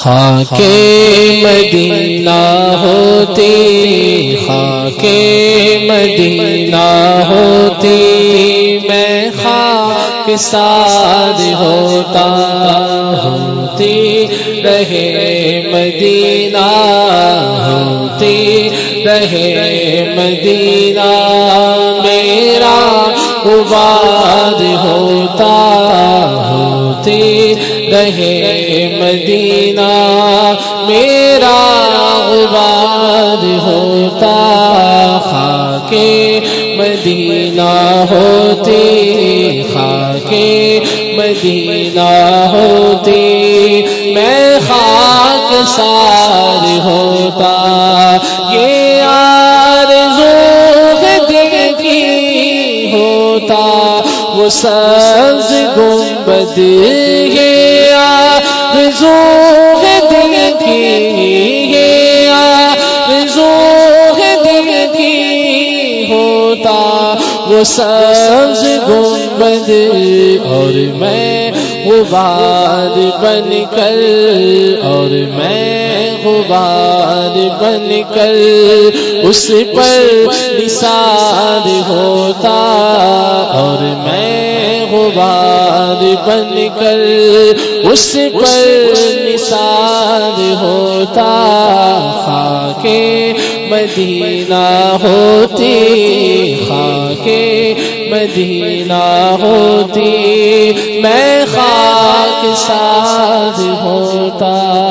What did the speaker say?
خاں کے مدینہ ہوتی خاں کے مدینہ ہوتی، میں خاک ساد ہوتا ہوتی، رہے مدینہ ہوتی، رہے مدینہ، میرا عباد ہوتا ہوتی، رہے مدینہ میرا عباد ہوتا، خاک مدینہ ہوتی، خاک مدینہ ہوتی، میں خاک سار ہوتا، یہ آرزو دل کی ہوتا، وہ سبز گنبد یہ آرزو دل کی یہ دل کی ہوتا، وہ سبز گنبد اور میں غبار بن کر، اور میں غبار بن کر اس پر نثار ہوتا، اور میں غبار بن کر اس پر نثار ہوتا خاک مدینہ ہوتی خاک مدینہ ہوتی میں خاک ساز ہوتا۔